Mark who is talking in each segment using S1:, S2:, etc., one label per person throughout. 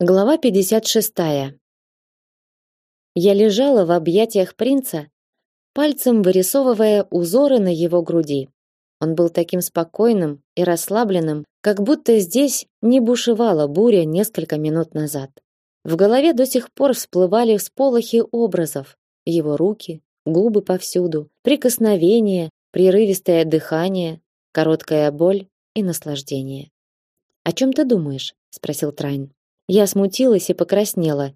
S1: Глава 56. Я лежала в объятиях принца, пальцем вырисовывая узоры на его груди. Он был таким спокойным и расслабленным, как будто здесь не бушевала буря несколько минут назад. В голове до сих пор всплывали всполохи образов: его руки, губы повсюду, прикосновения, прерывистое дыхание, короткая боль и наслаждение. О чем ты думаешь? спросил Трайн. Я смутилась и покраснела.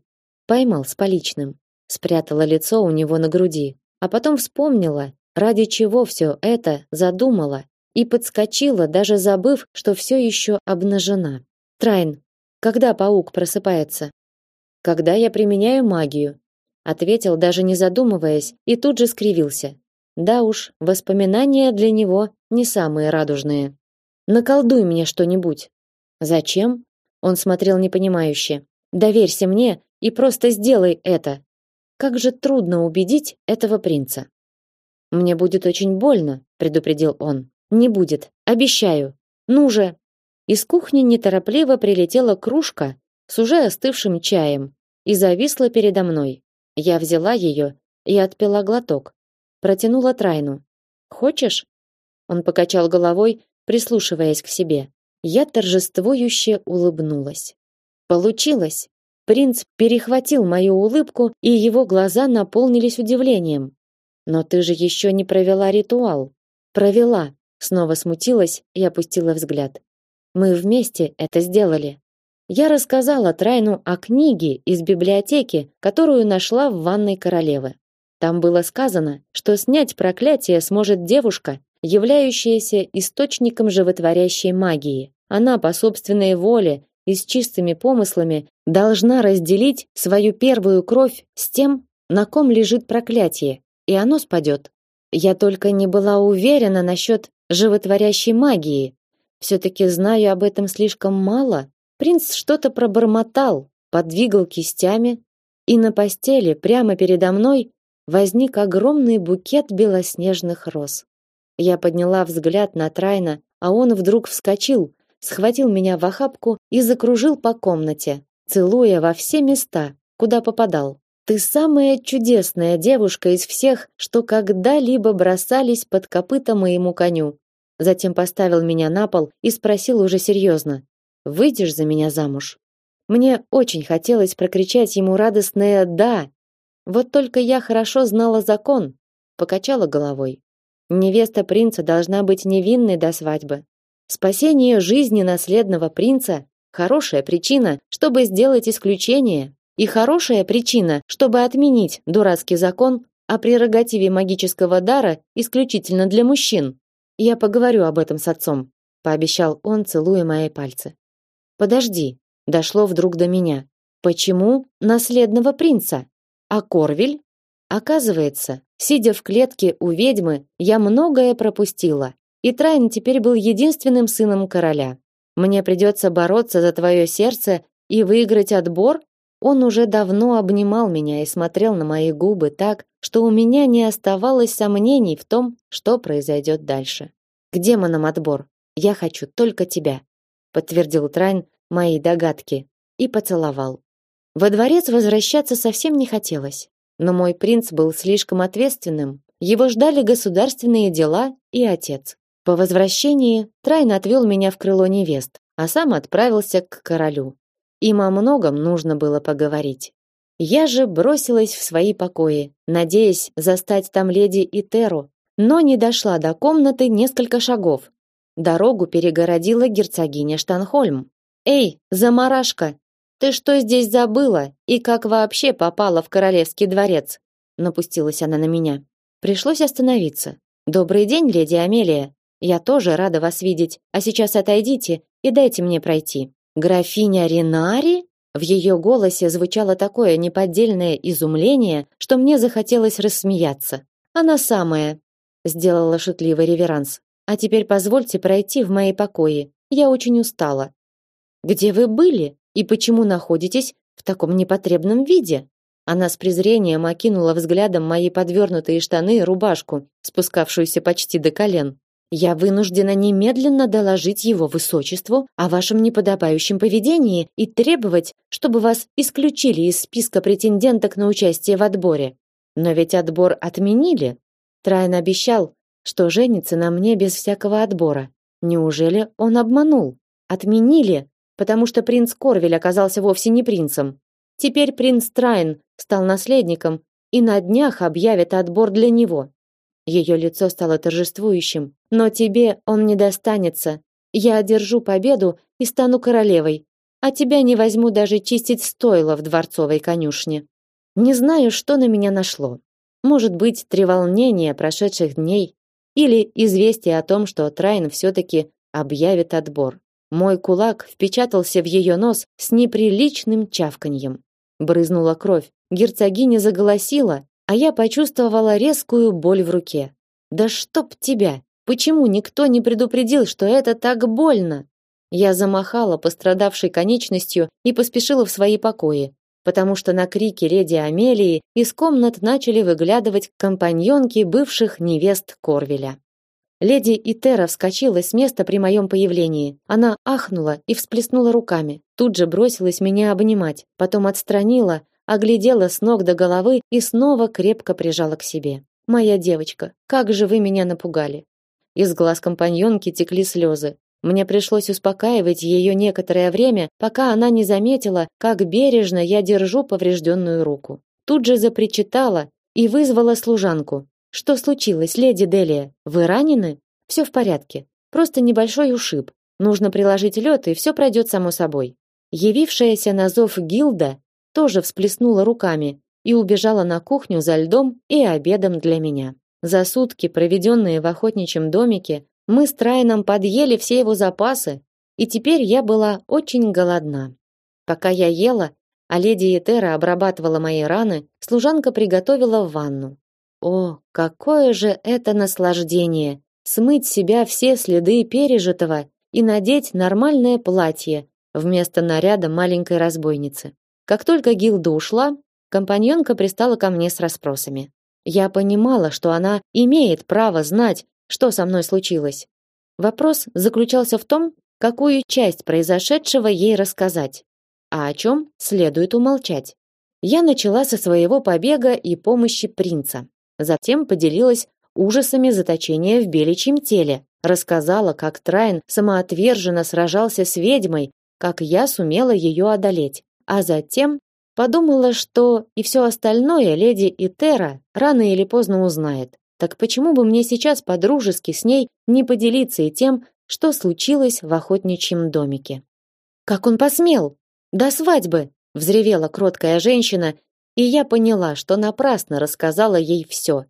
S1: Поймал с поличным, спрятала лицо у него на груди, а потом вспомнила, ради чего все это задумала, и подскочила, даже забыв, что все еще обнажена. Трайн, когда паук просыпается? Когда я применяю магию, ответил даже не задумываясь, и тут же скривился. Да уж, воспоминания для него не самые радужные. Наколдуй мне что-нибудь. Зачем? Он смотрел непонимающе. Доверься мне и просто сделай это. Как же трудно убедить этого принца. Мне будет очень больно, предупредил он. Не будет, обещаю. Ну же. Из кухни неторопливо прилетела кружка с уже остывшим чаем и зависла передо мной. Я взяла ее и отпила глоток. Протянула Трайну. Хочешь? Он покачал головой, прислушиваясь к себе. Я торжествующе улыбнулась. Получилось. Принц перехватил мою улыбку, и его глаза наполнились удивлением. Но ты же еще не провела ритуал. Провела. Снова смутилась и опустила взгляд. Мы вместе это сделали. Я рассказала Трайну о книге из библиотеки, которую нашла в ванной королевы. Там было сказано, что снять проклятие сможет девушка, являющаяся источником животворящей магии. Она по собственной воле и с чистыми помыслами должна разделить свою первую кровь с тем, на ком лежит проклятие, и оно спадет. Я только не была уверена насчет животворящей магии. Все-таки знаю об этом слишком мало. Принц что-то пробормотал, подвигал кистями, и на постели прямо передо мной возник огромный букет белоснежных роз. Я подняла взгляд на Трайна, а он вдруг вскочил, схватил меня в охапку и закружил по комнате, целуя во все места, куда попадал. Ты самая чудесная девушка из всех, что когда-либо бросались под копыта моему коню. Затем поставил меня на пол и спросил уже серьезно: "Выйдешь за меня замуж?" Мне очень хотелось прокричать ему радостное да. Вот только я хорошо знала закон, покачала головой. Невеста принца должна быть невинной до свадьбы. Спасение жизни наследного принца хорошая причина, чтобы сделать исключение, и хорошая причина, чтобы отменить дурацкий закон о прерогативе магического дара исключительно для мужчин. Я поговорю об этом с отцом, пообещал он, целуя мои пальцы. Подожди, дошло вдруг до меня. Почему наследного принца? А Корвель? Оказывается, сидя в клетке у ведьмы, я многое пропустила. И Трайн теперь был единственным сыном короля. Мне придется бороться за твое сердце и выиграть отбор? Он уже давно обнимал меня и смотрел на мои губы так, что у меня не оставалось сомнений в том, что произойдет дальше. К демонам отбор. Я хочу только тебя, подтвердил Трайн мои догадки и поцеловал. Во дворец возвращаться совсем не хотелось. Но мой принц был слишком ответственным. Его ждали государственные дела и отец. По возвращении Трайн отвел меня в крыло невест, а сам отправился к королю. Им о многом нужно было поговорить. Я же бросилась в свои покои, надеясь застать там леди Итеру, но не дошла до комнаты несколько шагов. Дорогу перегородила герцогиня Штанхольм. «Эй, заморашка, ты что здесь забыла и как вообще попала в королевский дворец? Напустилась она на меня. Пришлось остановиться. Добрый день, леди Амелия. Я тоже рада вас видеть. А сейчас отойдите и дайте мне пройти. Графиня Ренари? В ее голосе звучало такое неподдельное изумление, что мне захотелось рассмеяться. Она самая, сделала шутливый реверанс. А теперь позвольте пройти в мои покои. Я очень устала. Где вы были? И почему находитесь в таком непотребном виде? Она с презрением окинула взглядом мои подвернутые штаны и рубашку, спускавшуюся почти до колен. Я вынуждена немедленно доложить его высочеству о вашем неподобающем поведении и требовать, чтобы вас исключили из списка претенденток на участие в отборе. Но ведь отбор отменили. Трайн обещал, что женится на мне без всякого отбора. Неужели он обманул? Отменили, потому что принц Корвель оказался вовсе не принцем. Теперь принц Трайн стал наследником и на днях объявят отбор для него. Ее лицо стало торжествующим. Но тебе он не достанется. Я одержу победу и стану королевой, а тебя не возьму даже чистить стойло в дворцовой конюшне. Не знаю, что на меня нашло. Может быть, треволнение прошедших дней или известие о том, что Трайн все-таки объявит отбор. Мой кулак впечатался в ее нос с неприличным чавканьем. Брызнула кровь. Герцогиня заголосила, а я почувствовала резкую боль в руке. Да чтоб тебя! Почему никто не предупредил, что это так больно? Я замахала пострадавшей конечностью и поспешила в свои покои, потому что на крики леди Амелии из комнат начали выглядывать компаньонки бывших невест Корвеля. Леди Итера вскочила с места при моем появлении. Она ахнула и всплеснула руками. Тут же бросилась меня обнимать, потом отстранила, оглядела с ног до головы и снова крепко прижала к себе. Моя девочка, как же вы меня напугали. Из глаз компаньонки текли слезы. Мне пришлось успокаивать ее некоторое время, пока она не заметила, как бережно я держу поврежденную руку. Тут же запричитала и вызвала служанку. Что случилось, леди Делия? Вы ранены? Все в порядке. Просто небольшой ушиб. Нужно приложить лед, и все пройдет само собой. Явившаяся на зов Гилда тоже всплеснула руками и убежала на кухню за льдом и обедом для меня. За сутки, проведенные в охотничьем домике, мы с Трайном подъели все его запасы, и теперь я была очень голодна. Пока я ела, а леди Этера обрабатывала мои раны, служанка приготовила ванну. О, какое же это наслаждение смыть себя все следы пережитого и надеть нормальное платье вместо наряда маленькой разбойницы. Как только Гилда ушла, компаньонка пристала ко мне с расспросами. Я понимала, что она имеет право знать, что со мной случилось. Вопрос заключался в том, какую часть произошедшего ей рассказать, а о чем следует умолчать. Я начала со своего побега и помощи принца. Затем поделилась ужасами заточения в беличьем теле, рассказала, как Трайн самоотверженно сражался с ведьмой, как я сумела ее одолеть, а затем Подумала, что и все остальное леди Итера рано или поздно узнает. Так почему бы мне сейчас по-дружески с ней не поделиться и тем, что случилось в охотничьем домике? Как он посмел? До свадьбы, взревела кроткая женщина, и я поняла, что напрасно рассказала ей все.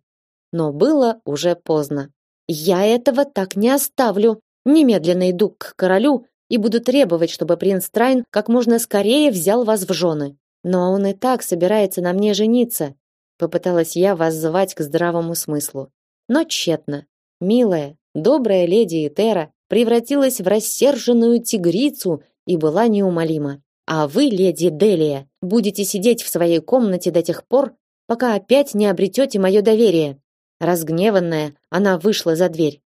S1: Но было уже поздно. Я этого так не оставлю. Немедленно иду к королю и буду требовать, чтобы принц Трайн как можно скорее взял вас в жены. Но он и так собирается на мне жениться, попыталась я воззвать к здравому смыслу. Но тщетно. Милая, добрая леди Этера превратилась в рассерженную тигрицу и была неумолима. А вы, леди Делия, будете сидеть в своей комнате до тех пор, пока опять не обретете мое доверие. Разгневанная, она вышла за дверь.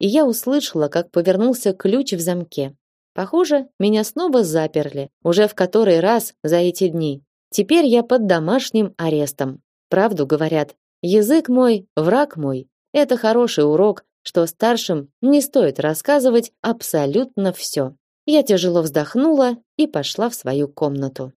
S1: И я услышала, как повернулся ключ в замке. Похоже, меня снова заперли, уже в который раз за эти дни. Теперь я под домашним арестом. Правду говорят, язык мой, враг мой. Это хороший урок, что старшим не стоит рассказывать абсолютно все. Я тяжело вздохнула и пошла в свою комнату.